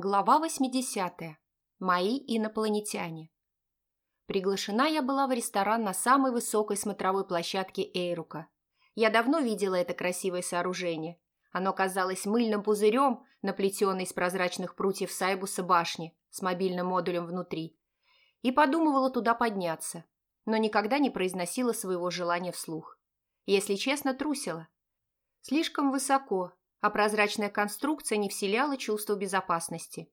Глава 80. Мои инопланетяне. Приглашена я была в ресторан на самой высокой смотровой площадке Эйрука. Я давно видела это красивое сооружение. Оно казалось мыльным пузырем, наплетенной из прозрачных прутьев Сайбуса башни с мобильным модулем внутри. И подумывала туда подняться, но никогда не произносила своего желания вслух. Если честно, трусила. Слишком высоко, а прозрачная конструкция не вселяла чувство безопасности.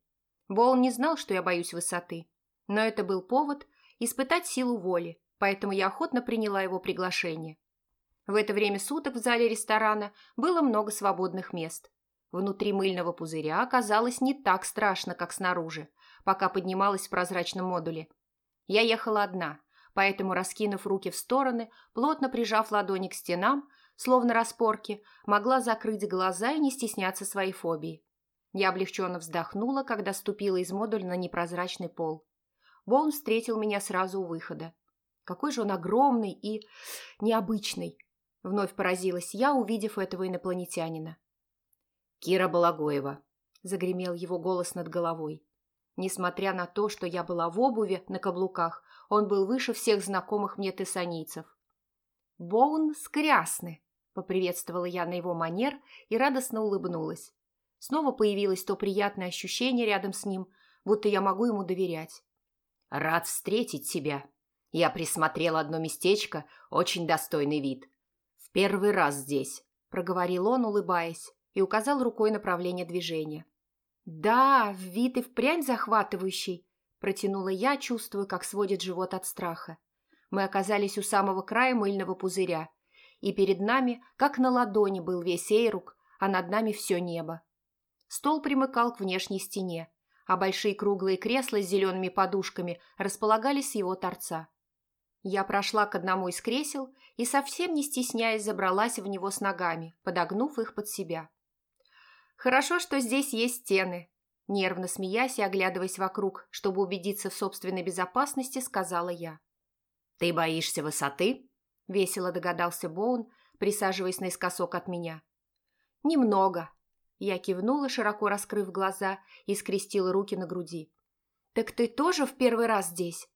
Боул не знал, что я боюсь высоты, но это был повод испытать силу воли, поэтому я охотно приняла его приглашение. В это время суток в зале ресторана было много свободных мест. Внутри мыльного пузыря оказалось не так страшно, как снаружи, пока поднималась в прозрачном модуле. Я ехала одна, поэтому, раскинув руки в стороны, плотно прижав ладони к стенам, словно распорки, могла закрыть глаза и не стесняться своей фобии. Я облегченно вздохнула, когда ступила из модуля на непрозрачный пол. Боун встретил меня сразу у выхода. Какой же он огромный и необычный. Вновь поразилась я, увидев этого инопланетянина. «Кира Балагоева», — загремел его голос над головой. Несмотря на то, что я была в обуви на каблуках, он был выше всех знакомых мне тессанийцев. «Боун скрясны», Поприветствовала я на его манер и радостно улыбнулась. Снова появилось то приятное ощущение рядом с ним, будто я могу ему доверять. «Рад встретить тебя. Я присмотрел одно местечко, очень достойный вид. В первый раз здесь», – проговорил он, улыбаясь, и указал рукой направление движения. «Да, вид и впрямь захватывающий», – протянула я, чувствуя, как сводит живот от страха. Мы оказались у самого края мыльного пузыря – и перед нами, как на ладони, был весь Эйрук, а над нами все небо. Стол примыкал к внешней стене, а большие круглые кресла с зелеными подушками располагались с его торца. Я прошла к одному из кресел и, совсем не стесняясь, забралась в него с ногами, подогнув их под себя. «Хорошо, что здесь есть стены», – нервно смеясь и оглядываясь вокруг, чтобы убедиться в собственной безопасности, сказала я. «Ты боишься высоты?» – весело догадался Боун, присаживаясь наискосок от меня. «Немного». Я кивнула, широко раскрыв глаза, и скрестила руки на груди. «Так ты тоже в первый раз здесь?»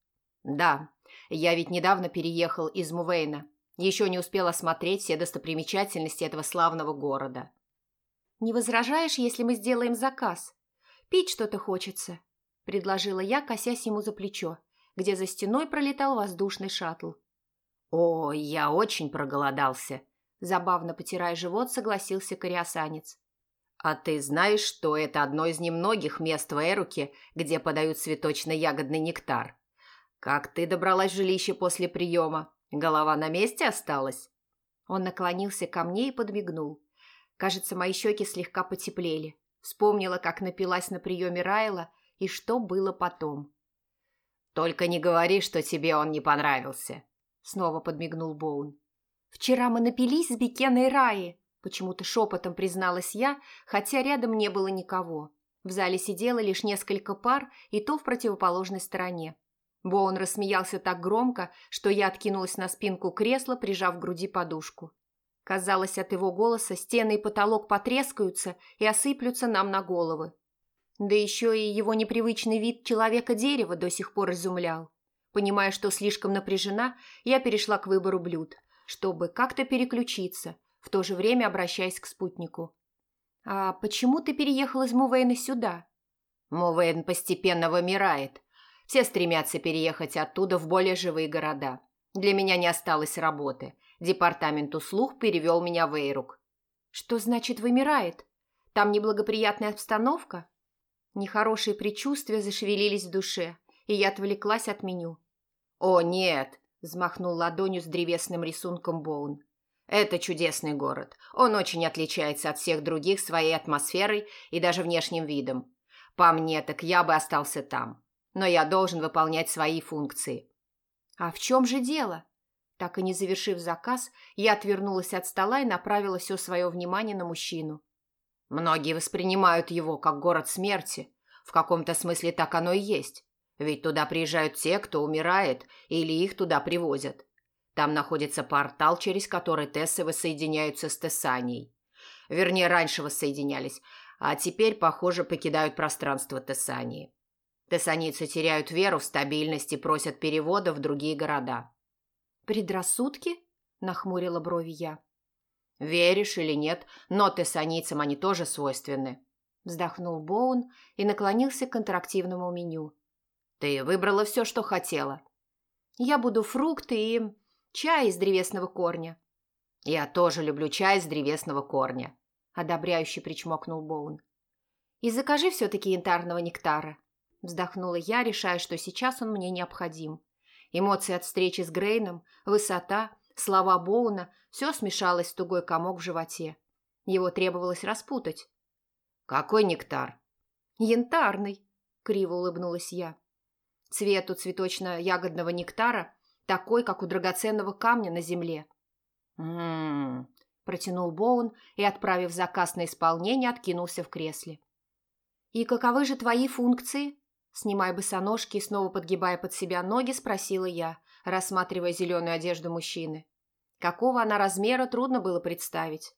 «Да. Я ведь недавно переехал из Мувейна. Еще не успел осмотреть все достопримечательности этого славного города». «Не возражаешь, если мы сделаем заказ? Пить что-то хочется», – предложила я, косясь ему за плечо, где за стеной пролетал воздушный шаттл. «О, я очень проголодался», – забавно потирая живот, согласился кориасанец. «А ты знаешь, что это одно из немногих мест в Эруке, где подают цветочно-ягодный нектар? Как ты добралась в жилище после приема? Голова на месте осталась?» Он наклонился ко мне и подмигнул. Кажется, мои щеки слегка потеплели. Вспомнила, как напилась на приеме Райла и что было потом. «Только не говори, что тебе он не понравился», Снова подмигнул Боун. «Вчера мы напились с Бекеной Раи», почему-то шепотом призналась я, хотя рядом не было никого. В зале сидело лишь несколько пар, и то в противоположной стороне. Боун рассмеялся так громко, что я откинулась на спинку кресла, прижав к груди подушку. Казалось, от его голоса стены и потолок потрескаются и осыплются нам на головы. Да еще и его непривычный вид человека-дерева до сих пор изумлял. Понимая, что слишком напряжена, я перешла к выбору блюд, чтобы как-то переключиться, в то же время обращаясь к спутнику. «А почему ты переехал из Мувейна сюда?» «Мувейн постепенно вымирает. Все стремятся переехать оттуда в более живые города. Для меня не осталось работы. Департамент услуг перевел меня в Эйрук». «Что значит вымирает? Там неблагоприятная обстановка?» Нехорошие предчувствия зашевелились в душе – и я отвлеклась от меню. «О, нет!» – взмахнул ладонью с древесным рисунком Боун. «Это чудесный город. Он очень отличается от всех других своей атмосферой и даже внешним видом. По мне, так я бы остался там. Но я должен выполнять свои функции». «А в чем же дело?» Так и не завершив заказ, я отвернулась от стола и направила все свое внимание на мужчину. «Многие воспринимают его как город смерти. В каком-то смысле так оно и есть. Ведь туда приезжают те, кто умирает, или их туда привозят. Там находится портал, через который Тессы воссоединяются с Тессанией. Вернее, раньше воссоединялись, а теперь, похоже, покидают пространство Тессании. Тессанийцы теряют веру в стабильность и просят перевода в другие города. «Предрассудки?» – нахмурила брови я. «Веришь или нет, но тессанийцам они тоже свойственны», – вздохнул Боун и наклонился к интерактивному меню. «Ты выбрала все, что хотела». «Я буду фрукты и чай из древесного корня». «Я тоже люблю чай из древесного корня», – одобряюще причмокнул Боун. «И закажи все-таки янтарного нектара», – вздохнула я, решая, что сейчас он мне необходим. Эмоции от встречи с Грейном, высота, слова Боуна – все смешалось в тугой комок в животе. Его требовалось распутать. «Какой нектар?» «Янтарный», – криво улыбнулась я. Цвет у цветочно-ягодного нектара такой, как у драгоценного камня на земле. «М-м-м», протянул Боун и, отправив заказ на исполнение, откинулся в кресле. «И каковы же твои функции?» Снимая босоножки и снова подгибая под себя ноги, спросила я, рассматривая зеленую одежду мужчины. Какого она размера, трудно было представить.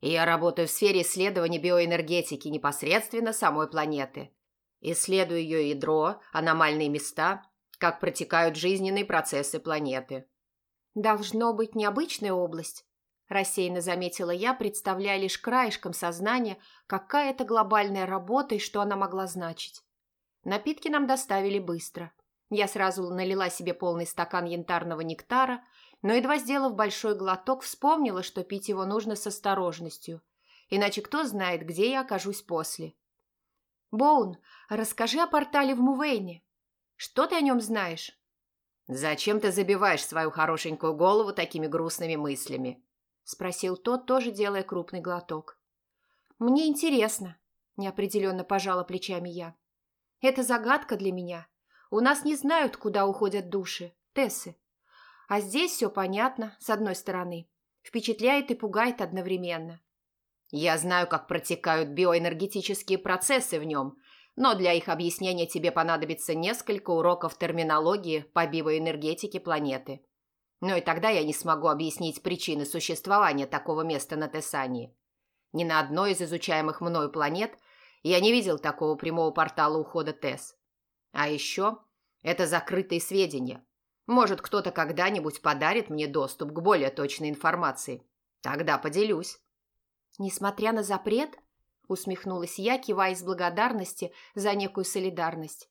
«Я работаю в сфере исследования биоэнергетики непосредственно самой планеты. Исследую ее ядро, аномальные места, как протекают жизненные процессы планеты». «Должно быть необычная область», – рассеянно заметила я, представляя лишь краешком сознания, какая это глобальная работа и что она могла значить. Напитки нам доставили быстро. Я сразу налила себе полный стакан янтарного нектара, но, едва сделав большой глоток, вспомнила, что пить его нужно с осторожностью. Иначе кто знает, где я окажусь после. «Боун, расскажи о портале в Мувейне. Что ты о нем знаешь?» «Зачем ты забиваешь свою хорошенькую голову такими грустными мыслями?» – спросил тот, тоже делая крупный глоток. «Мне интересно», – неопределенно пожала плечами я. Это загадка для меня. У нас не знают, куда уходят души, Тессы. А здесь все понятно, с одной стороны. Впечатляет и пугает одновременно. Я знаю, как протекают биоэнергетические процессы в нем, но для их объяснения тебе понадобится несколько уроков терминологии по биоэнергетике планеты. Но и тогда я не смогу объяснить причины существования такого места на Тессании. Ни на одной из изучаемых мною планет я не видел такого прямого портала ухода ТЭС. А еще это закрытые сведения. Может, кто-то когда-нибудь подарит мне доступ к более точной информации. Тогда поделюсь. Несмотря на запрет, усмехнулась я, кивая из благодарности за некую солидарность.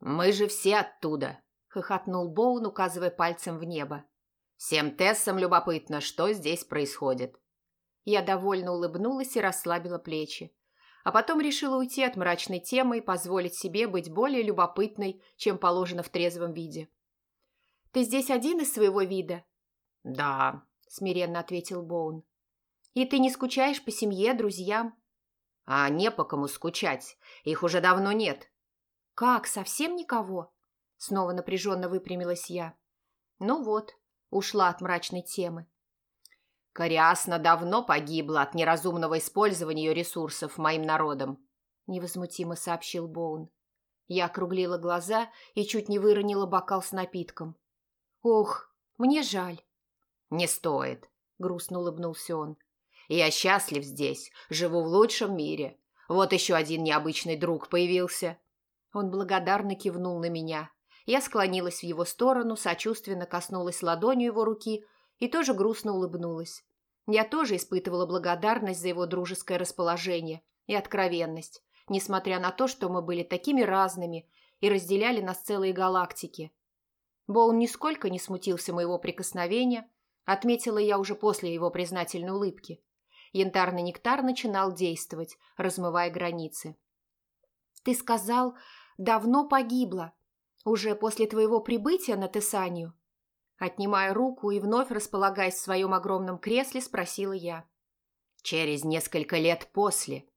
«Мы же все оттуда», — хохотнул Боун, указывая пальцем в небо. «Всем Тессам любопытно, что здесь происходит». Я довольно улыбнулась и расслабила плечи а потом решила уйти от мрачной темы и позволить себе быть более любопытной, чем положено в трезвом виде. «Ты здесь один из своего вида?» «Да», – смиренно ответил Боун. «И ты не скучаешь по семье, друзьям?» «А не по кому скучать. Их уже давно нет». «Как, совсем никого?» Снова напряженно выпрямилась я. «Ну вот, ушла от мрачной темы. Кориасна давно погибла от неразумного использования ее ресурсов моим народом», – невозмутимо сообщил Боун. Я округлила глаза и чуть не выронила бокал с напитком. «Ох, мне жаль». «Не стоит», – грустно улыбнулся он. «Я счастлив здесь, живу в лучшем мире. Вот еще один необычный друг появился». Он благодарно кивнул на меня. Я склонилась в его сторону, сочувственно коснулась ладонью его руки и тоже грустно улыбнулась. Я тоже испытывала благодарность за его дружеское расположение и откровенность, несмотря на то, что мы были такими разными и разделяли нас целые галактики. Боун нисколько не смутился моего прикосновения, отметила я уже после его признательной улыбки. Янтарный нектар начинал действовать, размывая границы. «Ты сказал, давно погибла, уже после твоего прибытия на Тесанию?» Отнимая руку и вновь располагаясь в своем огромном кресле, спросила я. «Через несколько лет после».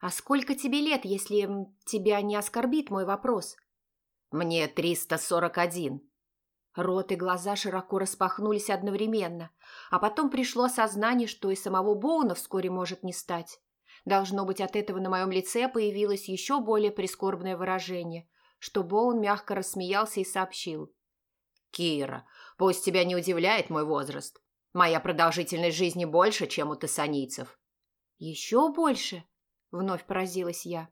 «А сколько тебе лет, если тебя не оскорбит мой вопрос?» «Мне триста сорок один». Рот и глаза широко распахнулись одновременно, а потом пришло осознание, что и самого Боуна вскоре может не стать. Должно быть, от этого на моем лице появилось еще более прискорбное выражение, что Боун мягко рассмеялся и сообщил. «Кира, пусть тебя не удивляет мой возраст. Моя продолжительность жизни больше, чем у тессанийцев». «Еще больше?» – Вновь поразилась я.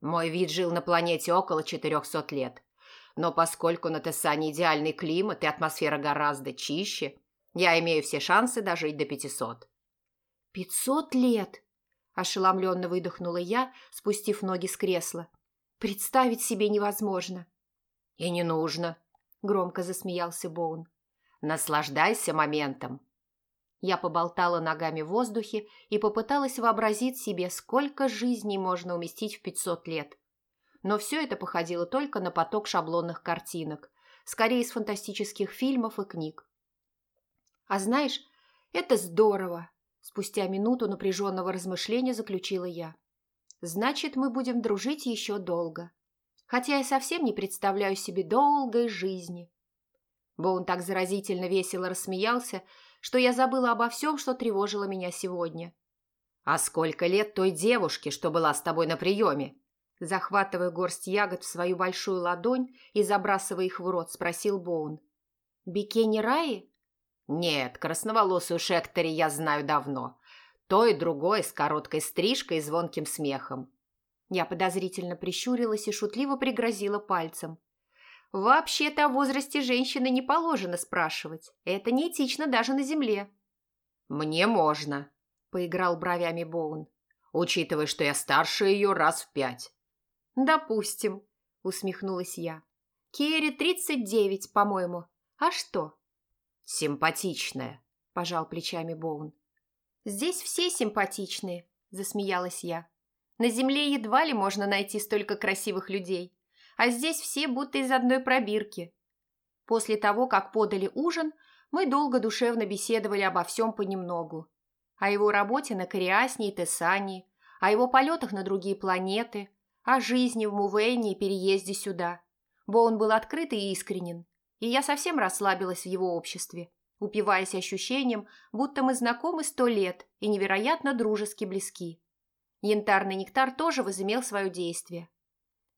Мой вид жил на планете около 400 лет. Но поскольку на Тессане идеальный климат и атмосфера гораздо чище, я имею все шансы дожить до 500. «Пятьсот лет!» – ошеломленно выдохнула я, спустив ноги с кресла. «Представить себе невозможно!» «И не нужно!» – громко засмеялся Боун. «Наслаждайся моментом!» Я поболтала ногами в воздухе и попыталась вообразить себе, сколько жизней можно уместить в пятьсот лет. Но все это походило только на поток шаблонных картинок, скорее из фантастических фильмов и книг. «А знаешь, это здорово!» Спустя минуту напряженного размышления заключила я. «Значит, мы будем дружить еще долго. Хотя я совсем не представляю себе долгой жизни». Боун так заразительно весело рассмеялся, что я забыла обо всем, что тревожило меня сегодня. «А сколько лет той девушке, что была с тобой на приеме?» Захватывая горсть ягод в свою большую ладонь и забрасывая их в рот, спросил Боун. «Бикени Раи?» «Нет, красноволосую Шектори я знаю давно. То и другое с короткой стрижкой и звонким смехом». Я подозрительно прищурилась и шутливо пригрозила пальцем. «Вообще-то о возрасте женщины не положено спрашивать. Это неэтично даже на земле». «Мне можно», – поиграл бровями Боун, учитывая, что я старше ее раз в пять. «Допустим», – усмехнулась я. «Керри тридцать девять, по-моему. А что?» «Симпатичная», – пожал плечами Боун. «Здесь все симпатичные», – засмеялась я. «На земле едва ли можно найти столько красивых людей, а здесь все будто из одной пробирки». После того, как подали ужин, мы долго душевно беседовали обо всем понемногу. О его работе на Кориасне и Тессании, о его полетах на другие планеты, о жизни в Мувейне и переезде сюда. Боун был открыт и искренен, и я совсем расслабилась в его обществе, упиваясь ощущением, будто мы знакомы сто лет и невероятно дружески близки. Янтарный нектар тоже возымел свое действие.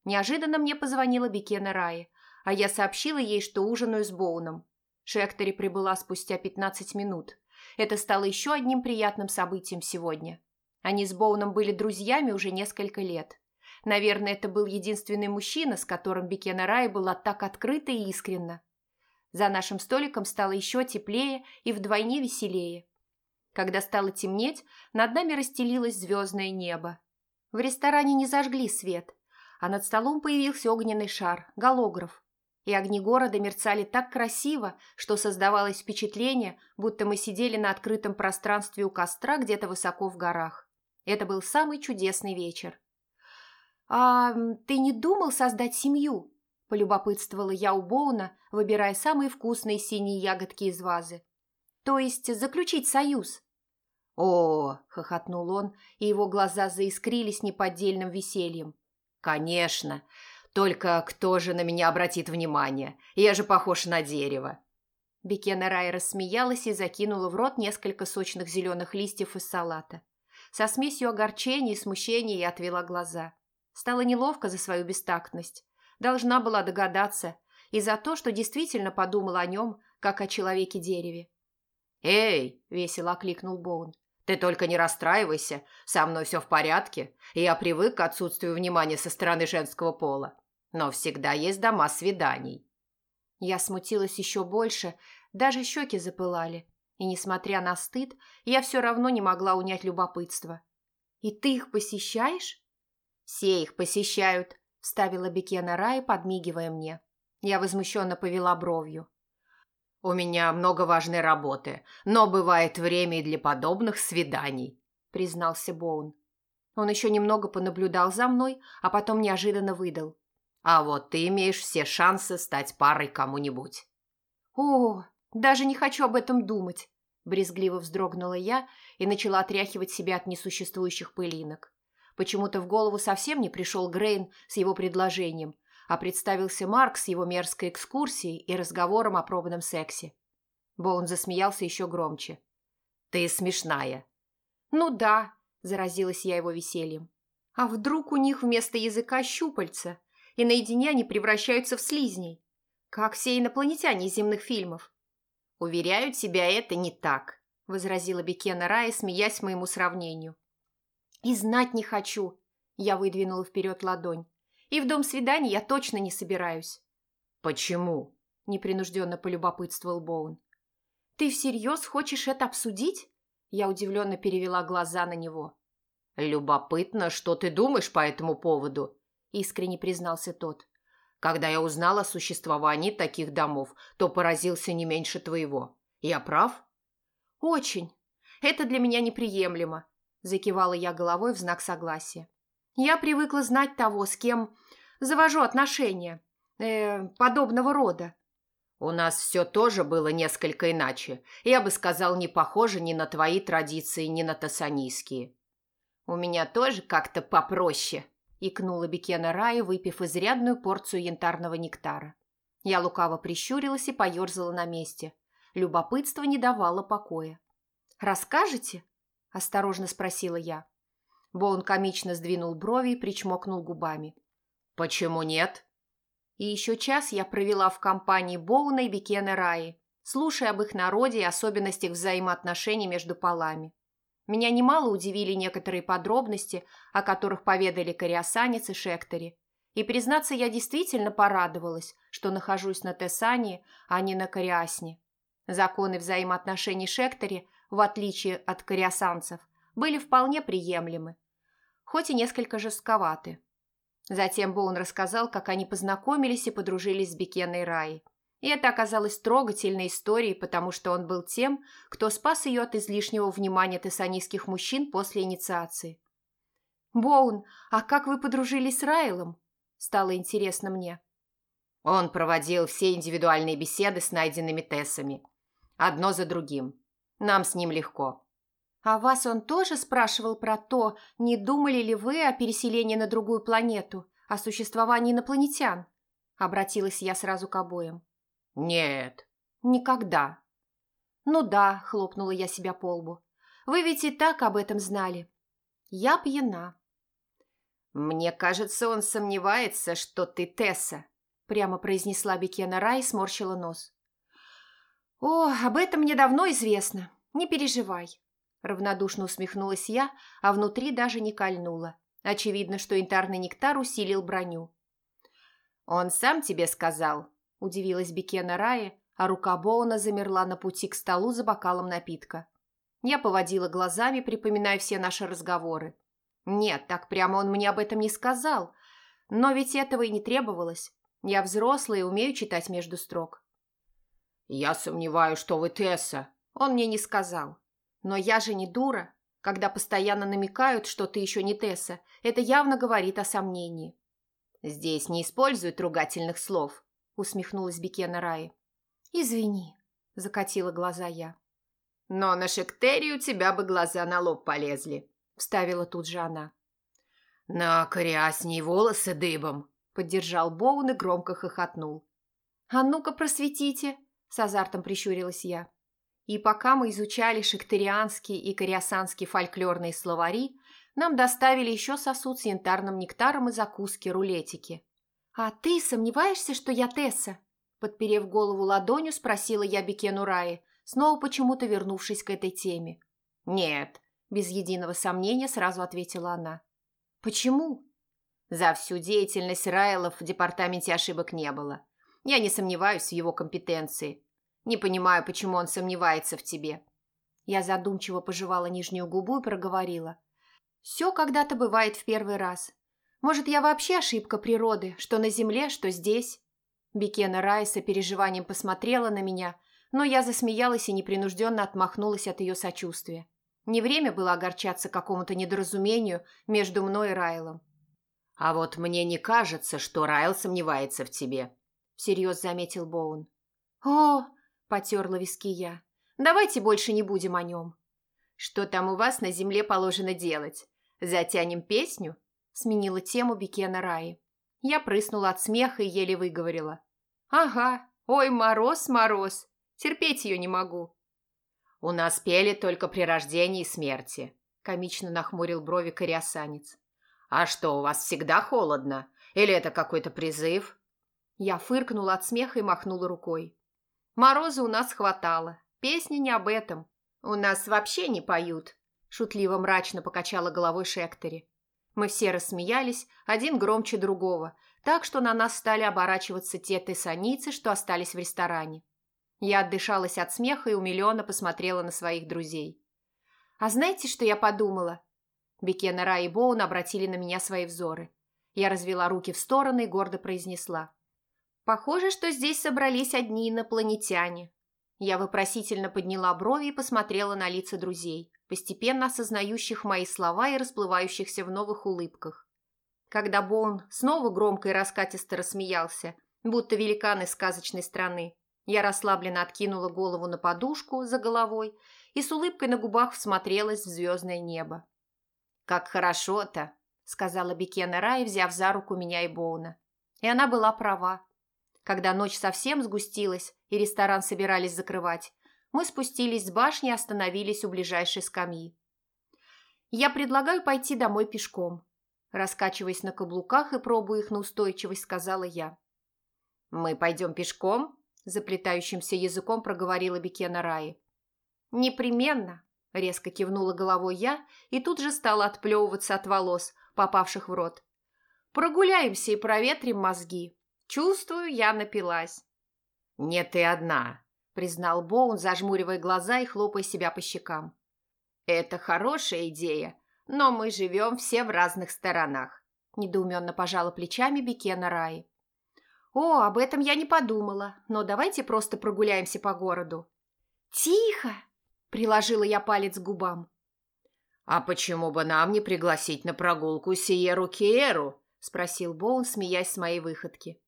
Неожиданно мне позвонила Бекена Раи, а я сообщила ей, что ужинаю с Боуном. Шектори прибыла спустя 15 минут. Это стало еще одним приятным событием сегодня. Они с Боуном были друзьями уже несколько лет. Наверное, это был единственный мужчина, с которым Бекена Рай была так открыта и искренна. За нашим столиком стало еще теплее и вдвойне веселее. Когда стало темнеть, над нами расстелилось звездное небо. В ресторане не зажгли свет, а над столом появился огненный шар, голограф. И огни города мерцали так красиво, что создавалось впечатление, будто мы сидели на открытом пространстве у костра где-то высоко в горах. Это был самый чудесный вечер. «А ты не думал создать семью?» – полюбопытствовала я у Боуна, выбирая самые вкусные синие ягодки из вазы. «То есть заключить союз?» «О!» – хохотнул он, и его глаза заискрились неподдельным весельем. «Конечно! Только кто же на меня обратит внимание? Я же похож на дерево!» Бекена Рай рассмеялась и закинула в рот несколько сочных зеленых листьев из салата. Со смесью огорчения и смущения я отвела глаза. Стало неловко за свою бестактность. Должна была догадаться. И за то, что действительно подумала о нем, как о человеке-дереве. «Эй!» – весело окликнул Боун. «Ты только не расстраивайся. Со мной все в порядке. Я привык к отсутствию внимания со стороны женского пола. Но всегда есть дома свиданий». Я смутилась еще больше, даже щеки запылали. И, несмотря на стыд, я все равно не могла унять любопытство. «И ты их посещаешь?» «Все их посещают», – вставила Бекена Рай, подмигивая мне. Я возмущенно повела бровью. «У меня много важной работы, но бывает время и для подобных свиданий», – признался Боун. Он еще немного понаблюдал за мной, а потом неожиданно выдал. «А вот ты имеешь все шансы стать парой кому-нибудь». «О, даже не хочу об этом думать», – брезгливо вздрогнула я и начала отряхивать себя от несуществующих пылинок. Почему-то в голову совсем не пришел Грейн с его предложением, а представился Марк с его мерзкой экскурсией и разговором о пробном сексе. Боун засмеялся еще громче. «Ты смешная». «Ну да», – заразилась я его весельем. «А вдруг у них вместо языка щупальца, и наедине они превращаются в слизней, как все инопланетяне из земных фильмов?» «Уверяю тебя, это не так», – возразила Бекена Рая, смеясь моему сравнению. И знать не хочу. Я выдвинула вперед ладонь. И в дом свиданий я точно не собираюсь. Почему? Непринужденно полюбопытствовал Боун. Ты всерьез хочешь это обсудить? Я удивленно перевела глаза на него. «Любопытно, что ты думаешь по этому поводу?» – искренне признался тот. «Когда я узнал о существовании таких домов, то поразился не меньше твоего. Я прав?» «Очень. Это для меня неприемлемо», – закивала я головой в знак согласия. «Я привыкла знать того, с кем завожу отношения, э, подобного рода. «У нас все тоже было несколько иначе. Я бы сказал, не похоже ни на твои традиции, ни на тассанийские». «У меня тоже как-то попроще», – икнула Бекена Рая, выпив изрядную порцию янтарного нектара. Я лукаво прищурилась и поерзала на месте. Любопытство не давало покоя. «Расскажете?» – осторожно спросила я. Боун комично сдвинул брови и причмокнул губами. «Почему нет?» И еще час я провела в компании Боуна и Бекена Раи, слушая об их народе и особенностях взаимоотношений между полами. Меня немало удивили некоторые подробности, о которых поведали кориасанец и Шектори. И, признаться, я действительно порадовалась, что нахожусь на Тесане, а не на Кориасне. Законы взаимоотношений Шектори, в отличие от кориасанцев, были вполне приемлемы, хоть и несколько жестковаты. Затем Боун рассказал, как они познакомились и подружились с Бекеной Раей. И это оказалось трогательной историей, потому что он был тем, кто спас ее от излишнего внимания тессанийских мужчин после инициации. «Боун, а как вы подружились с Райлом?» Стало интересно мне. Он проводил все индивидуальные беседы с найденными Тессами. Одно за другим. Нам с ним легко. А вас он тоже спрашивал про то, не думали ли вы о переселении на другую планету, о существовании инопланетян? Обратилась я сразу к обоим. Нет. Никогда. Ну да, хлопнула я себя по лбу. Вы ведь и так об этом знали. Я пьяна. Мне кажется, он сомневается, что ты Тесса, прямо произнесла Бекена Рай и сморщила нос. О, об этом мне давно известно. Не переживай. Равнодушно усмехнулась я, а внутри даже не кольнула. Очевидно, что янтарный нектар усилил броню. «Он сам тебе сказал?» – удивилась Бекена Рае, а рука Боуна замерла на пути к столу за бокалом напитка. Я поводила глазами, припоминая все наши разговоры. Нет, так прямо он мне об этом не сказал. Но ведь этого и не требовалось. Я взрослая и умею читать между строк. «Я сомневаюсь, что вы Тесса», – он мне не сказал. Но я же не дура. Когда постоянно намекают, что ты еще не Тесса, это явно говорит о сомнении. «Здесь не используют ругательных слов», — усмехнулась Бекена Раи. «Извини», — закатила глаза я. «Но на Шектерии у тебя бы глаза на лоб полезли», — вставила тут же она. «На кориасне волосы дыбом», — поддержал Боун и громко хохотнул. «А ну-ка просветите», — с азартом прищурилась я. И пока мы изучали шектерианские и кориасанские фольклорные словари, нам доставили еще сосуд с янтарным нектаром и закуски рулетики. «А ты сомневаешься, что я Тесса?» Подперев голову ладонью, спросила я Бекену Раи, снова почему-то вернувшись к этой теме. «Нет», – без единого сомнения сразу ответила она. «Почему?» За всю деятельность Райлов в департаменте ошибок не было. Я не сомневаюсь в его компетенции. Не понимаю, почему он сомневается в тебе». Я задумчиво пожевала нижнюю губу и проговорила. «Все когда-то бывает в первый раз. Может, я вообще ошибка природы, что на земле, что здесь?» Бекена Райса переживанием посмотрела на меня, но я засмеялась и непринужденно отмахнулась от ее сочувствия. Не время было огорчаться какому-то недоразумению между мной и Райлом. «А вот мне не кажется, что Райл сомневается в тебе», – всерьез заметил Боун. «О, Потерла виски я. Давайте больше не будем о нем. Что там у вас на земле положено делать? Затянем песню? Сменила тему Бекена Раи. Я прыснула от смеха и еле выговорила. Ага, ой, мороз, мороз. Терпеть ее не могу. У нас пели только при рождении и смерти. Комично нахмурил брови кориасанец. А что, у вас всегда холодно? Или это какой-то призыв? Я фыркнула от смеха и махнула рукой. Мороза у нас хватало. Песни не об этом. У нас вообще не поют. шутливо мрачно покачала головой Шектори. Мы все рассмеялись, один громче другого, так что на нас стали оборачиваться те тессаницы, что остались в ресторане. Я отдышалась от смеха и умиленно посмотрела на своих друзей. «А знаете, что я подумала?» Бекена Ра и Боун обратили на меня свои взоры. Я развела руки в стороны и гордо произнесла. «Похоже, что здесь собрались одни инопланетяне». Я вопросительно подняла брови и посмотрела на лица друзей, постепенно осознающих мои слова и расплывающихся в новых улыбках. Когда Боун снова громко и раскатисто рассмеялся, будто великан из сказочной страны, я расслабленно откинула голову на подушку за головой и с улыбкой на губах всмотрелась в звездное небо. «Как хорошо-то!» – сказала Бекена Рай, взяв за руку меня и Боуна. И она была права. Когда ночь совсем сгустилась и ресторан собирались закрывать, мы спустились с башни и остановились у ближайшей скамьи. «Я предлагаю пойти домой пешком», – раскачиваясь на каблуках и пробуя их на устойчивость, сказала я. «Мы пойдем пешком?» – заплетающимся языком проговорила Бекена Раи. «Непременно», – резко кивнула головой я и тут же стала отплевываться от волос, попавших в рот. «Прогуляемся и проветрим мозги. Чувствую, я напилась». «Не ты одна», – признал Боун, зажмуривая глаза и хлопая себя по щекам. «Это хорошая идея, но мы живем все в разных сторонах», – недоуменно пожала плечами Бекена Раи. «О, об этом я не подумала, но давайте просто прогуляемся по городу». «Тихо!» Приложила я палец к губам. «А почему бы нам не пригласить на прогулку Сиеру Киеру?» – спросил Боун, смеясь с моей выходки.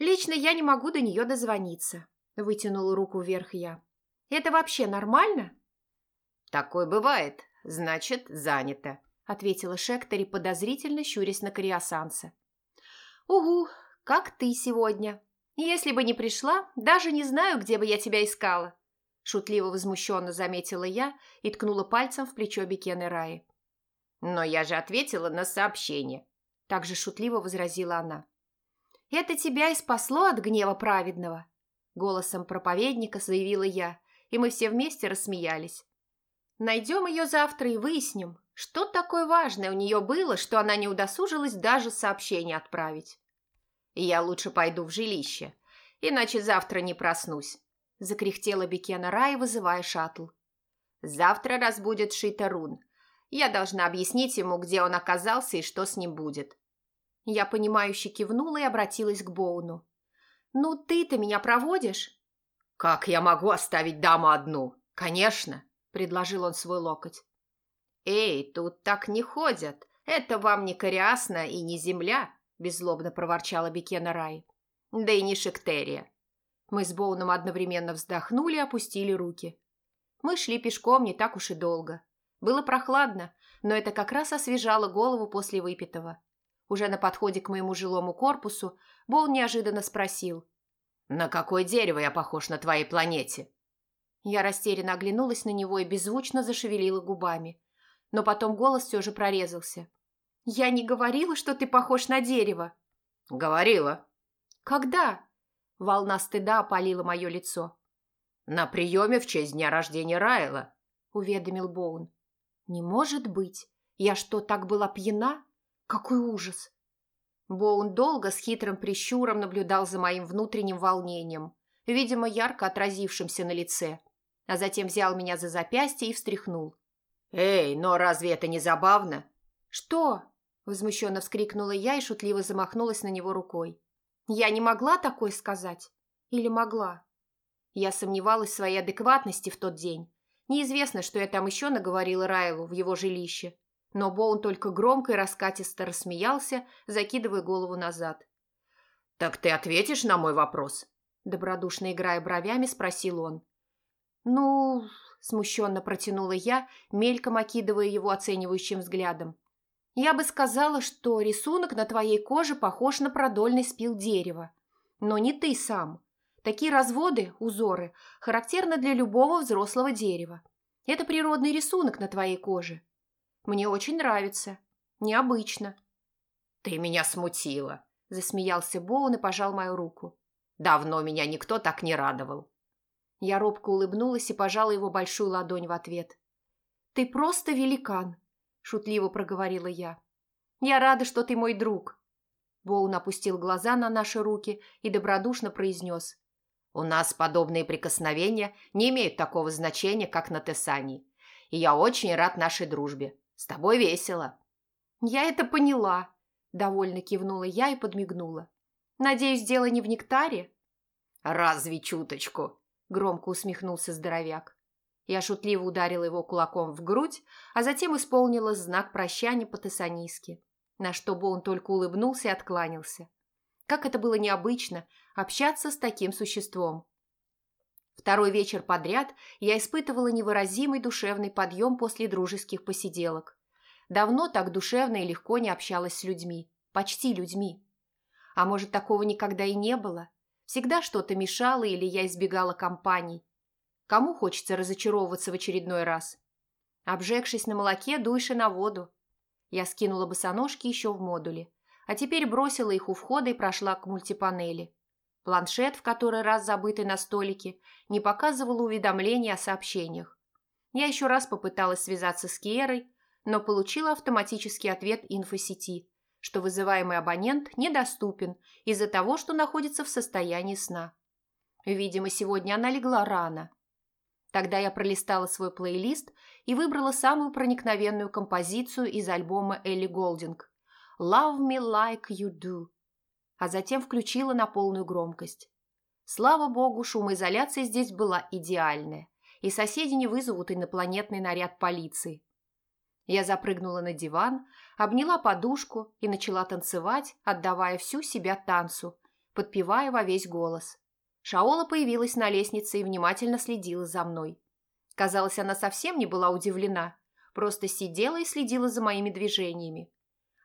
«Лично я не могу до нее дозвониться», – вытянула руку вверх я. «Это вообще нормально?» «Такое бывает. Значит, занято», – ответила Шектори, подозрительно щурясь на Кориасанса. «Угу, как ты сегодня. Если бы не пришла, даже не знаю, где бы я тебя искала», Шутливо возмущенно заметила я и ткнула пальцем в плечо Бекены Раи. «Но я же ответила на сообщение», – также шутливо возразила она. «Это тебя и спасло от гнева праведного», – голосом проповедника заявила я, и мы все вместе рассмеялись. «Найдем ее завтра и выясним, что такое важное у нее было, что она не удосужилась даже сообщение отправить. Я лучше пойду в жилище, иначе завтра не проснусь», закряхтела Бекена Рай, вызывая шаттл. «Завтра разбудит Шитарун. Я должна объяснить ему, где он оказался и что с ним будет». Я понимающе кивнула и обратилась к Боуну. «Ну, ты-то меня проводишь?» «Как я могу оставить даму одну? Конечно!» – предложил он свой локоть. «Эй, тут так не ходят. Это вам не Кориасна и не земля», – беззлобно проворчала Бекена Рай. «Да и не Шектерия. Мы с Боуном одновременно вздохнули и опустили руки. Мы шли пешком не так уж и долго. Было прохладно, но это как раз освежало голову после выпитого. Уже на подходе к моему жилому корпусу Боун неожиданно спросил. «На какое дерево я похож на твоей планете?» Я растерянно оглянулась на него и беззвучно зашевелила губами. Но потом голос все же прорезался. «Я не говорила, что ты похож на дерево». «Говорила». «Когда?» Волна стыда опалила мое лицо. «На приеме в честь дня рождения Райла», — уведомил Боун. «Не может быть! Я что, так была пьяна? Какой ужас!» Боун долго с хитрым прищуром наблюдал за моим внутренним волнением, видимо, ярко отразившимся на лице, а затем взял меня за запястье и встряхнул. «Эй, но разве это не забавно?» «Что?» – возмущенно вскрикнула я и шутливо замахнулась на него рукой. Я не могла такое сказать? Или могла? Я сомневалась в своей адекватности в тот день. Неизвестно, что я там еще наговорила Райлу в его жилище. Но Боун только громко и раскатисто рассмеялся, закидывая голову назад. «Так ты ответишь на мой вопрос?» Добродушно играя бровями, спросил он. «Ну...» – смущенно протянула я, мельком окидывая его оценивающим взглядом. Я бы сказала, что рисунок на твоей коже похож на продольный спил дерева. Но не ты сам. Такие разводы, узоры, характерны для любого взрослого дерева. Это природный рисунок на твоей коже. Мне очень нравится. Необычно. Ты меня смутила, засмеялся Боун и пожал мою руку. Давно меня никто так не радовал. Я робко улыбнулась и пожала его большую ладонь в ответ. «Ты просто великан», – шутливо проговорила я. «Я рада, что ты мой друг». Боун опустил глаза на наши руки и добродушно произнес. «У нас подобные прикосновения не имеют такого значения, как на Тесании. И я очень рад нашей дружбе. С тобой весело». «Я это поняла», – довольно кивнула я и подмигнула. «Надеюсь, дело не в нектаре?» «Разве чуточку?» – громко усмехнулся здоровяк. Я шутливо ударила его кулаком в грудь, а затем исполнила знак прощания по-тессанийски, на что он только улыбнулся и откланялся. Как это было необычно общаться с таким существом. Второй вечер подряд я испытывала невыразимый душевный подъем после дружеских посиделок. Давно так душевно и легко не общалась с людьми, почти людьми. А может, такого никогда и не было? Всегда что-то мешало или я избегала компаний, Кому хочется разочаровываться в очередной раз? Обжегшись на молоке, дуйши на воду. Я скинула босоножки еще в модуле, а теперь бросила их у входа и прошла к мультипанели. Планшет, в который раз забытый на столике, не показывал уведомлений о сообщениях. Я еще раз попыталась связаться с Киерой, но получила автоматический ответ инфосети, что вызываемый абонент недоступен из-за того, что находится в состоянии сна. Видимо, сегодня она легла рано. Тогда я пролистала свой плейлист и выбрала самую проникновенную композицию из альбома Элли Голдинг «Love Me Like You Do», а затем включила на полную громкость. Слава богу, шумоизоляция здесь была идеальная, и соседи не вызовут инопланетный наряд полиции. Я запрыгнула на диван, обняла подушку и начала танцевать, отдавая всю себя танцу, подпевая во весь голос. Шаола появилась на лестнице и внимательно следила за мной. Казалось, она совсем не была удивлена, просто сидела и следила за моими движениями.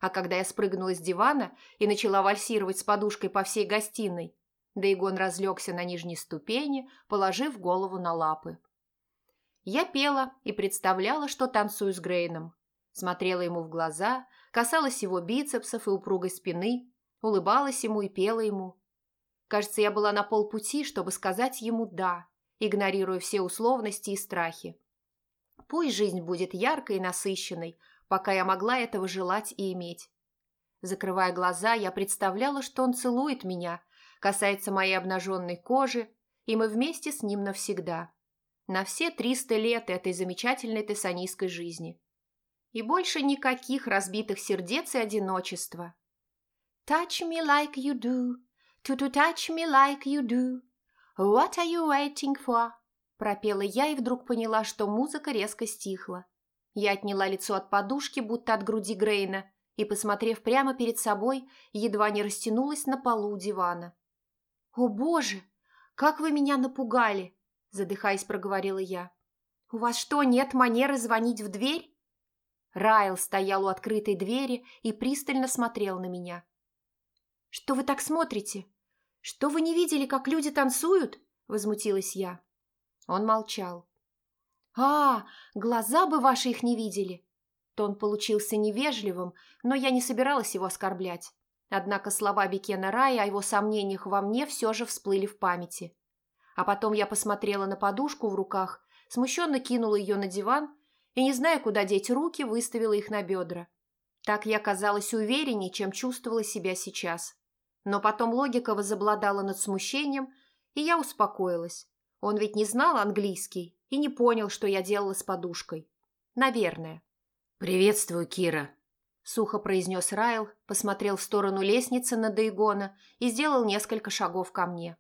А когда я спрыгнула с дивана и начала вальсировать с подушкой по всей гостиной, Дейгон разлегся на нижней ступени, положив голову на лапы. Я пела и представляла, что танцую с Грейном. Смотрела ему в глаза, касалась его бицепсов и упругой спины, улыбалась ему и пела ему, Кажется, я была на полпути, чтобы сказать ему «да», игнорируя все условности и страхи. Пусть жизнь будет яркой и насыщенной, пока я могла этого желать и иметь. Закрывая глаза, я представляла, что он целует меня, касается моей обнаженной кожи, и мы вместе с ним навсегда. На все триста лет этой замечательной тессанийской жизни. И больше никаких разбитых сердец и одиночества. «Touch me like you do», to, to touch me like you do. What are you waiting for?» Пропела я и вдруг поняла, что музыка резко стихла. Я отняла лицо от подушки, будто от груди Грейна, и, посмотрев прямо перед собой, едва не растянулась на полу у дивана. «О, Боже! Как вы меня напугали!» задыхаясь, проговорила я. «У вас что, нет манеры звонить в дверь?» Райл стоял у открытой двери и пристально смотрел на меня. «Что вы так смотрите?» «Что вы не видели, как люди танцуют?» – возмутилась я. Он молчал. «А, глаза бы ваши их не видели!» Тон получился невежливым, но я не собиралась его оскорблять. Однако слова Бекена Рая о его сомнениях во мне все же всплыли в памяти. А потом я посмотрела на подушку в руках, смущенно кинула ее на диван и, не зная, куда деть руки, выставила их на бедра. Так я казалась увереннее, чем чувствовала себя сейчас. Но потом логика возобладала над смущением, и я успокоилась. Он ведь не знал английский и не понял, что я делала с подушкой. Наверное. «Приветствую, Кира», – сухо произнес Райл, посмотрел в сторону лестницы на Дейгона и сделал несколько шагов ко мне.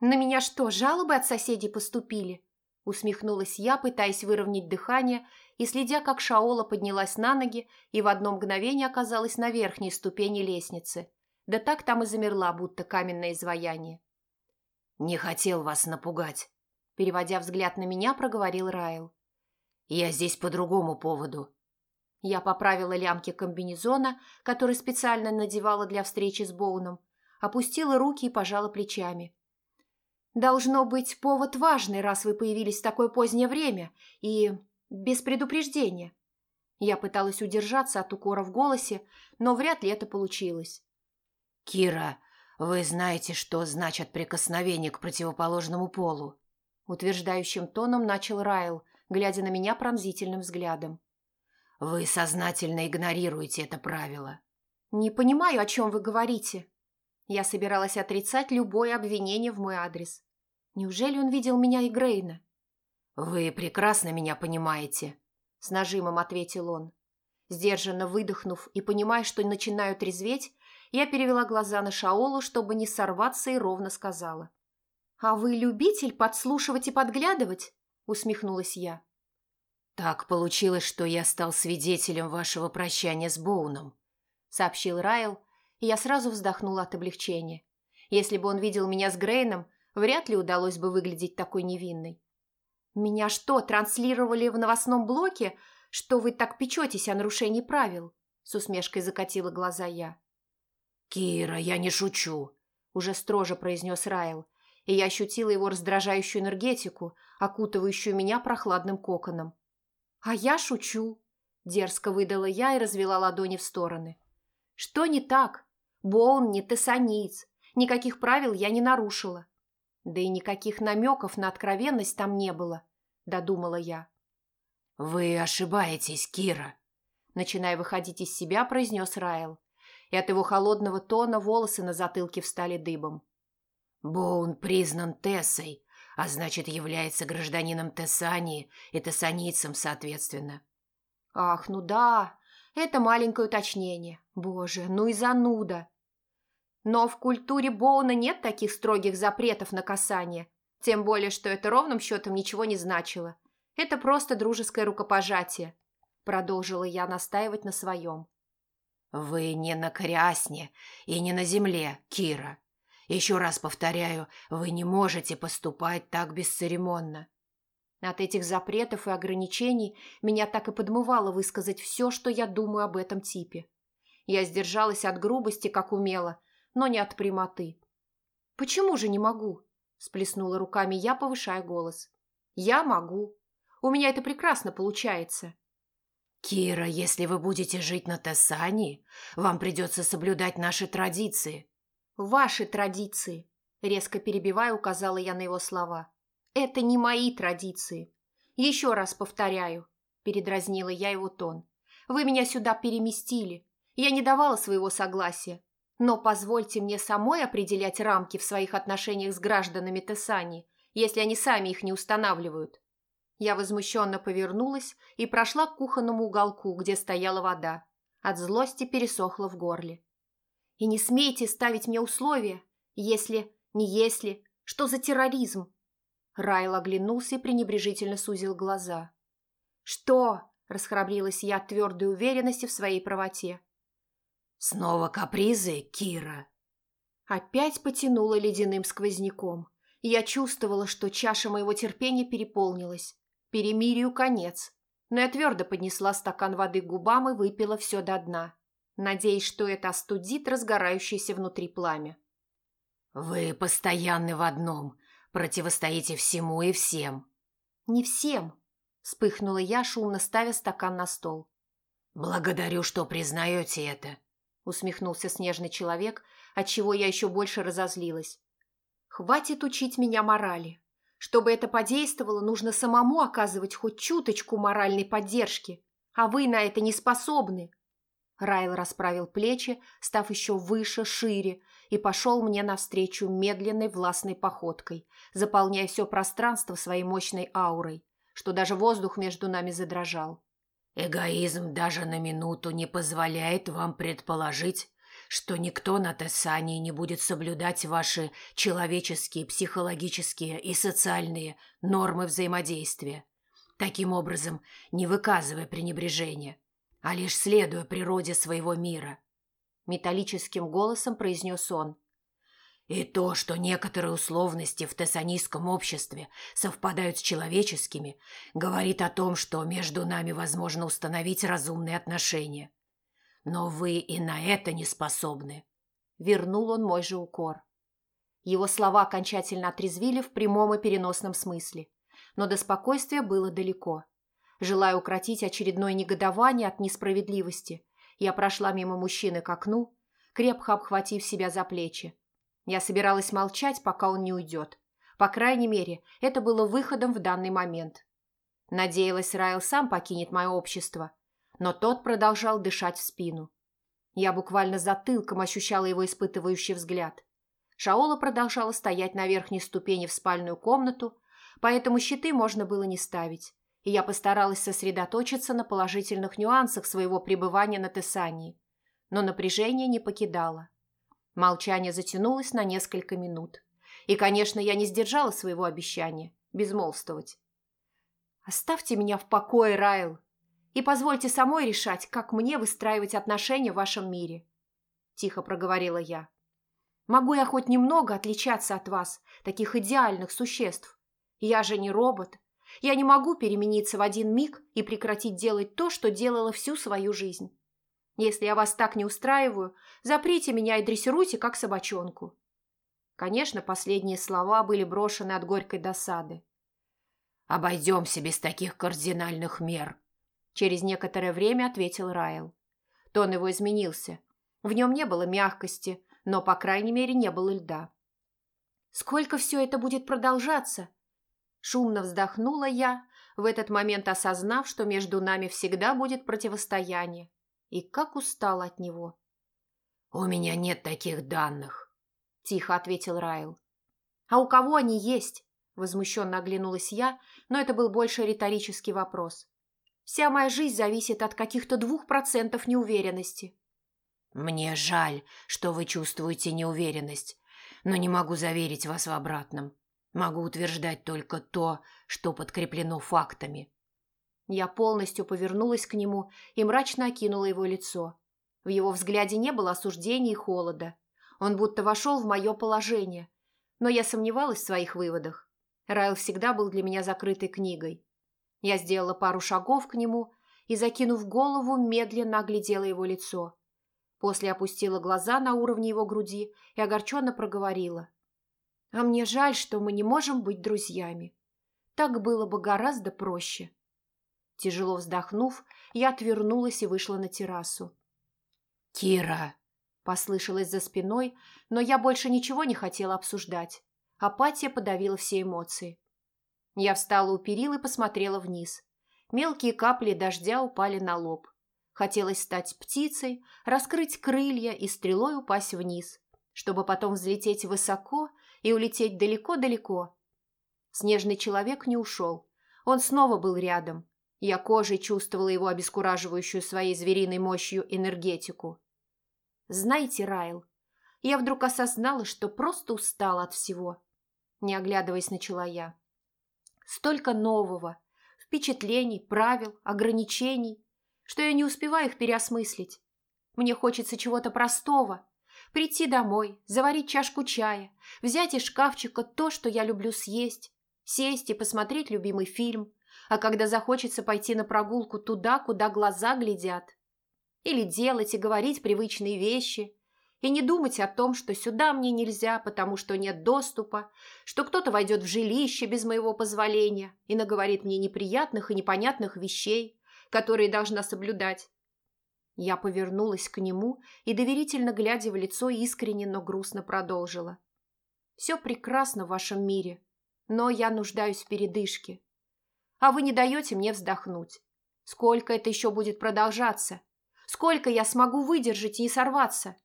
«На меня что, жалобы от соседей поступили?» Усмехнулась я, пытаясь выровнять дыхание и следя, как Шаола поднялась на ноги и в одно мгновение оказалась на верхней ступени лестницы – да так там и замерла, будто каменное изваяние. «Не хотел вас напугать», – переводя взгляд на меня, проговорил Райл. «Я здесь по другому поводу». Я поправила лямки комбинезона, который специально надевала для встречи с Боуном, опустила руки и пожала плечами. «Должно быть повод важный, раз вы появились в такое позднее время и без предупреждения». Я пыталась удержаться от укора в голосе, но вряд ли это получилось. «Кира, вы знаете, что значат прикосновения к противоположному полу?» Утверждающим тоном начал Райл, глядя на меня пронзительным взглядом. «Вы сознательно игнорируете это правило». «Не понимаю, о чем вы говорите». Я собиралась отрицать любое обвинение в мой адрес. Неужели он видел меня и Грейна? «Вы прекрасно меня понимаете», — с нажимом ответил он. Сдержанно выдохнув и понимая, что начинаю трезветь, я перевела глаза на Шаолу, чтобы не сорваться, и ровно сказала. «А вы любитель подслушивать и подглядывать?» – усмехнулась я. «Так получилось, что я стал свидетелем вашего прощания с Боуном», – сообщил Райл, и я сразу вздохнула от облегчения. Если бы он видел меня с Грейном, вряд ли удалось бы выглядеть такой невинной. «Меня что, транслировали в новостном блоке, что вы так печетесь о нарушении правил?» С усмешкой закатила глаза я. «Кира, я не шучу», – уже строже произнес Райл, и я ощутила его раздражающую энергетику, окутывающую меня прохладным коконом. «А я шучу», – дерзко выдала я и развела ладони в стороны. «Что не так? Боун не тессаниец. Никаких правил я не нарушила. Да и никаких намеков на откровенность там не было», – додумала я. «Вы ошибаетесь, Кира», – начиная выходить из себя, произнес Райл. И от его холодного тона волосы на затылке встали дыбом. «Боун признан Тессой, а значит, является гражданином Тессании и тессанийцем, соответственно». «Ах, ну да, это маленькое уточнение. Боже, ну и зануда!» Но в культуре Боуна нет таких строгих запретов на касание, тем более, что это ровным счетом ничего не значило. Это просто дружеское рукопожатие», – продолжила я настаивать на своем. «Вы не на Крясне и не на земле, Кира. Еще раз повторяю, вы не можете поступать так бесцеремонно». От этих запретов и ограничений меня так и подмывало высказать все, что я думаю об этом типе. Я сдержалась от грубости, как умела, но не от прямоты. «Почему же не могу?» – сплеснула руками я, повышая голос. «Я могу. У меня это прекрасно получается. «Кира, если вы будете жить на Тессании, вам придется соблюдать наши традиции». «Ваши традиции», – резко перебивая, указала я на его слова. «Это не мои традиции. Еще раз повторяю», – передразнила я его тон. «Вы меня сюда переместили. Я не давала своего согласия. Но позвольте мне самой определять рамки в своих отношениях с гражданами Тессани, если они сами их не устанавливают. Я возмущенно повернулась и прошла к кухонному уголку, где стояла вода. От злости пересохла в горле. «И не смейте ставить мне условия, если, не если, что за терроризм?» Райл оглянулся и пренебрежительно сузил глаза. «Что?» – расхрабрилась я от твердой уверенности в своей правоте. «Снова капризы, Кира?» Опять потянула ледяным сквозняком. Я чувствовала, что чаша моего терпения переполнилась. Перемирию конец. Но я твердо поднесла стакан воды к губам и выпила все до дна, надеясь, что это остудит разгорающееся внутри пламя. «Вы постоянны в одном, противостоите всему и всем». «Не всем», – вспыхнула я, шумно ставя стакан на стол. «Благодарю, что признаете это», – усмехнулся снежный человек, отчего я еще больше разозлилась. «Хватит учить меня морали. Чтобы это подействовало, нужно самому оказывать хоть чуточку моральной поддержки, а вы на это не способны. Райл расправил плечи, став еще выше, шире, и пошел мне навстречу медленной властной походкой, заполняя все пространство своей мощной аурой, что даже воздух между нами задрожал. «Эгоизм даже на минуту не позволяет вам предположить, что никто на Тессании не будет соблюдать ваши человеческие, психологические и социальные нормы взаимодействия, таким образом не выказывая пренебрежения, а лишь следуя природе своего мира. Металлическим голосом произнес он. И то, что некоторые условности в тессанийском обществе совпадают с человеческими, говорит о том, что между нами возможно установить разумные отношения – но вы и на это не способны. Вернул он мой же укор. Его слова окончательно отрезвили в прямом и переносном смысле. Но до спокойствия было далеко. Желая укротить очередное негодование от несправедливости, я прошла мимо мужчины к окну, крепко обхватив себя за плечи. Я собиралась молчать, пока он не уйдет. По крайней мере, это было выходом в данный момент. Надеялась, Райл сам покинет мое общество, но тот продолжал дышать в спину. Я буквально затылком ощущала его испытывающий взгляд. Шаола продолжала стоять на верхней ступени в спальную комнату, поэтому щиты можно было не ставить, и я постаралась сосредоточиться на положительных нюансах своего пребывания на Тесании, но напряжение не покидало. Молчание затянулось на несколько минут. И, конечно, я не сдержала своего обещания – безмолвствовать. «Оставьте меня в покое, Райл, и позвольте самой решать, как мне выстраивать отношения в вашем мире», – тихо проговорила я. «Могу я хоть немного отличаться от вас, таких идеальных существ? Я же не робот. Я не могу перемениться в один миг и прекратить делать то, что делала всю свою жизнь. Если я вас так не устраиваю, заприте меня и дрессируйте, как собачонку». Конечно, последние слова были брошены от горькой досады. «Обойдемся без таких кардинальных мер», – через некоторое время ответил Райл. Тон его изменился. В нем не было мягкости, но, по крайней мере, не было льда. «Сколько все это будет продолжаться?» Шумно вздохнула я, в этот момент осознав, что между нами всегда будет противостояние. И как устал от него. «У меня нет таких данных», – тихо ответил Райл. «А у кого они есть?» – возмущенно оглянулась я, но это был больше риторический вопрос. «Вся моя жизнь зависит от каких-то двух процентов неуверенности». «Мне жаль, что вы чувствуете неуверенность, но не могу заверить вас в обратном. Могу утверждать только то, что подкреплено фактами». Я полностью повернулась к нему и мрачно окинула его лицо. В его взгляде не было осуждения и холода. Он будто вошел в мое положение. Но я сомневалась в своих выводах. Райл всегда был для меня закрытой книгой. Я сделала пару шагов к нему и, закинув голову, медленно оглядела его лицо. После опустила глаза на уровне его груди и огорченно проговорила. «А мне жаль, что мы не можем быть друзьями. Так было бы гораздо проще». Тяжело вздохнув, я отвернулась и вышла на террасу. «Кира!» – послышалось за спиной, но я больше ничего не хотела обсуждать. Апатия подавила все эмоции. Я встала у перил и посмотрела вниз. Мелкие капли дождя упали на лоб. Хотелось стать птицей, раскрыть крылья и стрелой упасть вниз, чтобы потом взлететь высоко и улететь далеко-далеко. Снежный человек не ушел. Он снова был рядом. Я кожей чувствовала его обескураживающую своей звериной мощью энергетику. Знаете, Райл, я вдруг осознала, что просто устала от всего. Не оглядываясь, начала я. Столько нового, впечатлений, правил, ограничений, что я не успеваю их переосмыслить. Мне хочется чего-то простого. Прийти домой, заварить чашку чая, взять из шкафчика то, что я люблю съесть, сесть и посмотреть любимый фильм, а когда захочется пойти на прогулку туда, куда глаза глядят – или делать и говорить привычные вещи, и не думать о том, что сюда мне нельзя, потому что нет доступа, что кто-то войдет в жилище без моего позволения и наговорит мне неприятных и непонятных вещей, которые должна соблюдать. Я повернулась к нему и, доверительно глядя в лицо, искренне, но грустно продолжила. «Все прекрасно в вашем мире, но я нуждаюсь в передышке. А вы не даете мне вздохнуть. Сколько это еще будет продолжаться?» Сколько я смогу выдержать и не сорваться?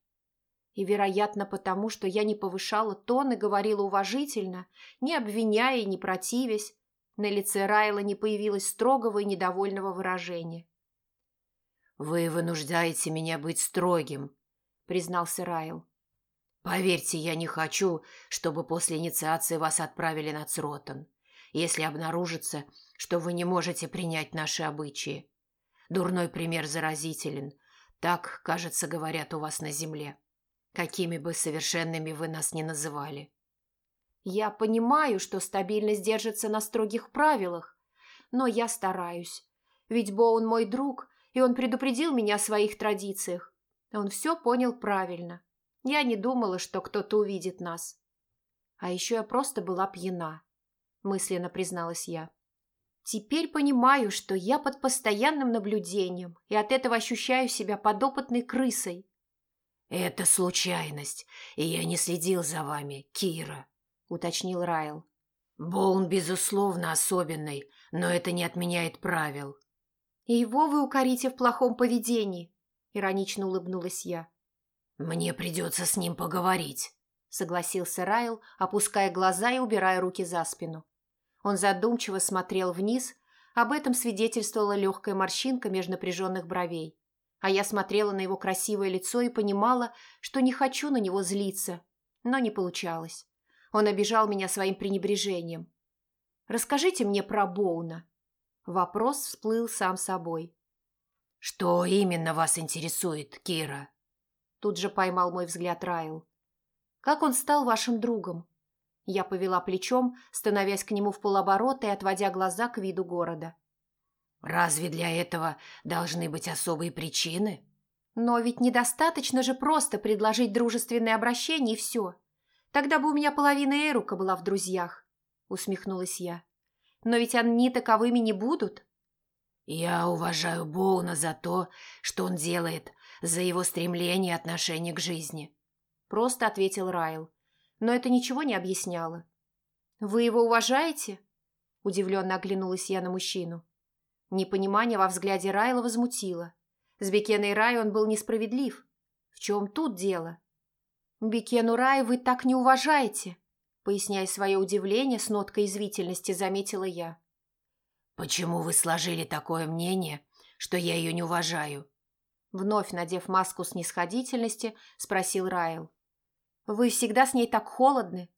И, вероятно, потому, что я не повышала тон и говорила уважительно, не обвиняя и не противясь, на лице Райла не появилось строгого и недовольного выражения. «Вы вынуждаете меня быть строгим», — признался Райл. «Поверьте, я не хочу, чтобы после инициации вас отправили на Цротон, если обнаружится, что вы не можете принять наши обычаи. Дурной пример заразителен. Так, кажется, говорят у вас на земле. Какими бы совершенными вы нас ни называли. Я понимаю, что стабильность держится на строгих правилах, но я стараюсь. Ведь Боун мой друг, и он предупредил меня о своих традициях. Он все понял правильно. Я не думала, что кто-то увидит нас. А еще я просто была пьяна, мысленно призналась я. Теперь понимаю, что я под постоянным наблюдением и от этого ощущаю себя подопытной крысой. «Это случайность, и я не следил за вами, Кира», — уточнил Райл. Боун, безусловно, особенный, но это не отменяет правил. И его вы укорите в плохом поведении, иронично улыбнулась я. Мне придется с ним поговорить, согласился Райл, опуская глаза и убирая руки за спину. Он задумчиво смотрел вниз, об этом свидетельствовала легкая морщинка между напряженных бровей. А я смотрела на его красивое лицо и понимала, что не хочу на него злиться, но не получалось. Он обижал меня своим пренебрежением. «Расскажите мне про Боуна». Вопрос всплыл сам собой. «Что именно вас интересует, Кира?» Тут же поймал мой взгляд Райл. «Как он стал вашим другом?» Я повела плечом, становясь к нему в полоборота и отводя глаза к виду города. «Разве для этого должны быть особые причины?» «Но ведь недостаточно же просто предложить дружественное обращение и все. Тогда бы у меня половина Эрука была в друзьях», — усмехнулась я. «Но ведь они таковыми не будут». «Я уважаю Боуна за то, что он делает, за его стремление и отношение к жизни», — просто ответил Райл. Но это ничего не объясняло. «Вы его уважаете?» – удивленно оглянулась я на мужчину. Непонимание во взгляде Райла возмутило. С Бекеной Рай он был несправедлив. В чем тут дело? «Бекену Рай вы так не уважаете», — поясняя свое удивление с ноткой извительности, заметила я. «Почему вы сложили такое мнение, что я ее не уважаю?» Вновь надев маску снисходительности, спросил Райл. «Вы всегда с ней так холодны.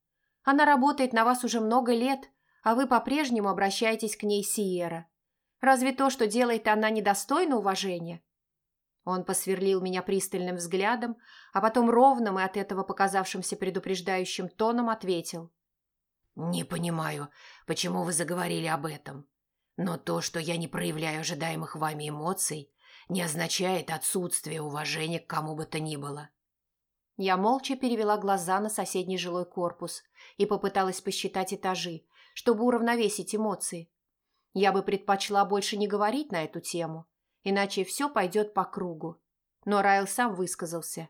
Она работает на вас уже много лет, а вы по-прежнему обращаетесь к ней Сиера. Разве то, что делает она, недостойно уважения?» Он посверлил меня пристальным взглядом, а потом ровным и от этого показавшимся предупреждающим тоном ответил. «Не понимаю, почему вы заговорили об этом. Но то, что я не проявляю ожидаемых вами эмоций, не означает отсутствие уважения к кому бы то ни было». Я молча перевела глаза на соседний жилой корпус и попыталась посчитать этажи, чтобы уравновесить эмоции. Я бы предпочла больше не говорить на эту тему, иначе все пойдет по кругу. Но Райл сам высказался.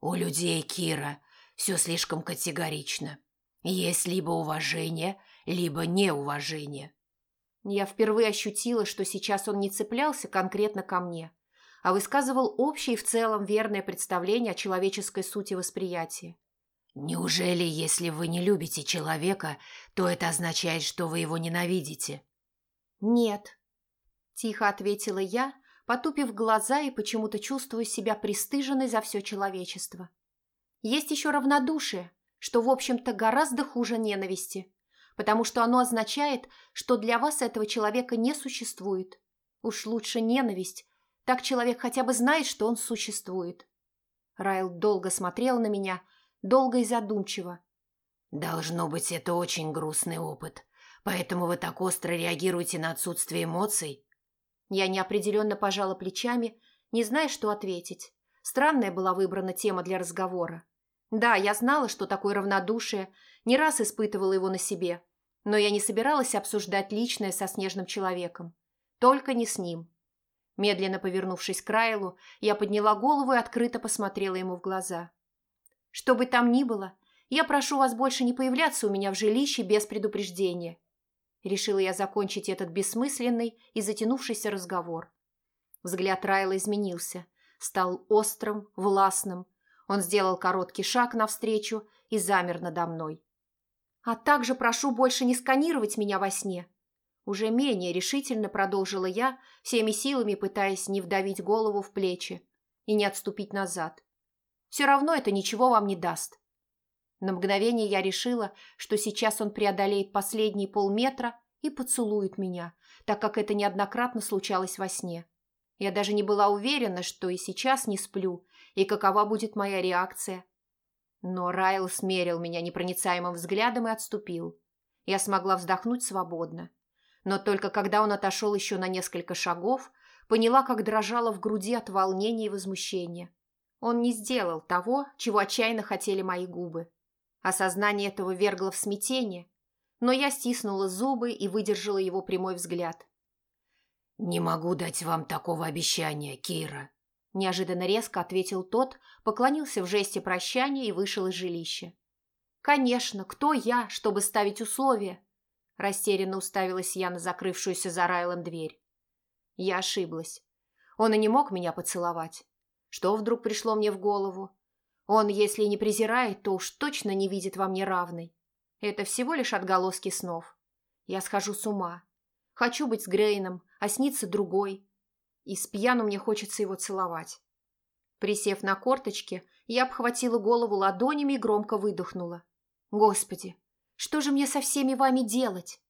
«У людей, Кира, все слишком категорично. Есть либо уважение, либо неуважение». Я впервые ощутила, что сейчас он не цеплялся конкретно ко мне, а высказывал общее и в целом верное представление о человеческой сути восприятия. «Неужели, если вы не любите человека, то это означает, что вы его ненавидите?» «Нет», – тихо ответила я, потупив глаза и почему-то чувствую себя пристыженной за все человечество. «Есть еще равнодушие, что, в общем-то, гораздо хуже ненависти, потому что оно означает, что для вас этого человека не существует. Уж лучше ненависть, так человек хотя бы знает, что он существует». Райл долго смотрел на меня, долго и задумчиво. «Должно быть, это очень грустный опыт. Поэтому вы так остро реагируете на отсутствие эмоций?» Я неопределенно пожала плечами, не зная, что ответить. Странная была выбрана тема для разговора. Да, я знала, что такое равнодушие, не раз испытывала его на себе, но я не собиралась обсуждать личное со снежным человеком. Только не с ним. Медленно повернувшись к Райлу, я подняла голову и открыто посмотрела ему в глаза. «Что бы там ни было, я прошу вас больше не появляться у меня в жилище без предупреждения. Решила я закончить этот бессмысленный и затянувшийся разговор. Взгляд Райла изменился, стал острым, властным. Он сделал короткий шаг навстречу и замер надо мной. «А также прошу больше не сканировать меня во сне», уже менее решительно продолжила я, всеми силами пытаясь не вдавить голову в плечи и не отступить назад. Все равно это ничего вам не даст. На мгновение я решила, что сейчас он преодолеет последние полметра и поцелует меня, так как это неоднократно случалось во сне. Я даже не была уверена, что и сейчас не сплю, и какова будет моя реакция. Но Райл смерил меня непроницаемым взглядом и отступил. Я смогла вздохнуть свободно. Но только когда он отошел еще на несколько шагов, поняла, как дрожала в груди от волнения и возмущения. Он не сделал того, чего отчаянно хотели мои губы. Осознание этого вергло в смятение, но я стиснула зубы и выдержала его прямой взгляд. «Не могу дать вам такого обещания, Кира», – неожиданно резко ответил тот, поклонился в жесте прощания и вышел из жилища. Конечно, кто я, чтобы ставить условия? Растерянно уставилась я на закрывшуюся за Райлом дверь. Я ошиблась. Он и не мог меня поцеловать. Что вдруг пришло мне в голову? Он, если не презирает, то уж точно не видит во мне равной. Это всего лишь отголоски снов. Я схожу с ума. Хочу быть с Грейном, а снится другой. И с пьяну мне хочется его целовать. Присев на корточки, я обхватила голову ладонями и громко выдохнула. «Господи, что же мне со всеми вами делать?»